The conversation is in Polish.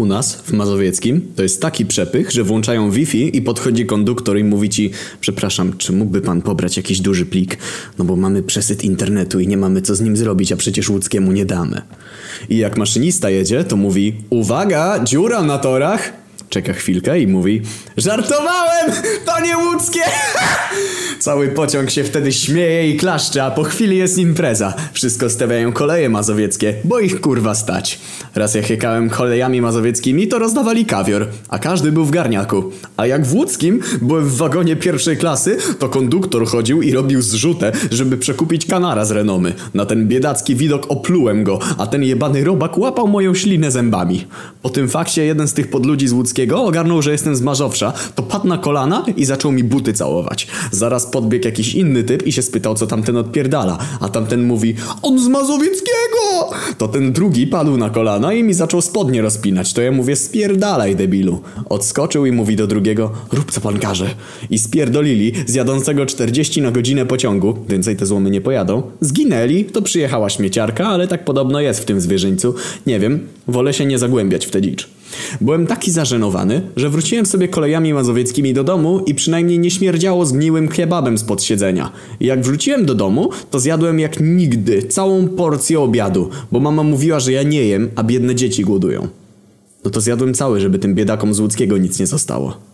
U nas, w Mazowieckim, to jest taki przepych, że włączają Wi-Fi i podchodzi konduktor i mówi ci Przepraszam, czy mógłby pan pobrać jakiś duży plik? No bo mamy przesyt internetu i nie mamy co z nim zrobić, a przecież łódzkiemu nie damy. I jak maszynista jedzie, to mówi Uwaga, dziura na torach! Czeka chwilkę i mówi Żartowałem! To nie łódzkie! Cały pociąg się wtedy śmieje i klaszcze, a po chwili jest impreza. Wszystko stawiają koleje mazowieckie, bo ich kurwa stać. Raz jak jechałem kolejami mazowieckimi, to rozdawali kawior, a każdy był w garniaku. A jak w łódzkim byłem w wagonie pierwszej klasy, to konduktor chodził i robił zrzutę, żeby przekupić kanara z renomy. Na ten biedacki widok oplułem go, a ten jebany robak łapał moją ślinę zębami. Po tym fakcie jeden z tych podludzi z łódzkiego ogarnął, że jestem z Mazowsza, to padł na kolana i zaczął mi buty całować. Zaraz podbiegł jakiś inny typ i się spytał, co tamten odpierdala, a tamten mówi On z Mazowieckiego! To ten drugi padł na kolana i mi zaczął spodnie rozpinać. To ja mówię spierdalaj debilu. Odskoczył i mówi do drugiego rób co pan każe. I spierdolili z jadącego 40 na godzinę pociągu, więcej te złomy nie pojadą, zginęli, to przyjechała śmieciarka, ale tak podobno jest w tym zwierzyńcu. Nie wiem, wolę się nie zagłębiać w tę dzicz. Byłem taki zażenowany, że wróciłem sobie kolejami mazowieckimi do domu i przynajmniej nie śmierdziało zgniłym kebabem spod siedzenia. Jak wróciłem do domu, to zjadłem jak nigdy całą porcję obiadu, bo mama mówiła, że ja nie jem, a biedne dzieci głodują. No to zjadłem cały, żeby tym biedakom z łódzkiego nic nie zostało.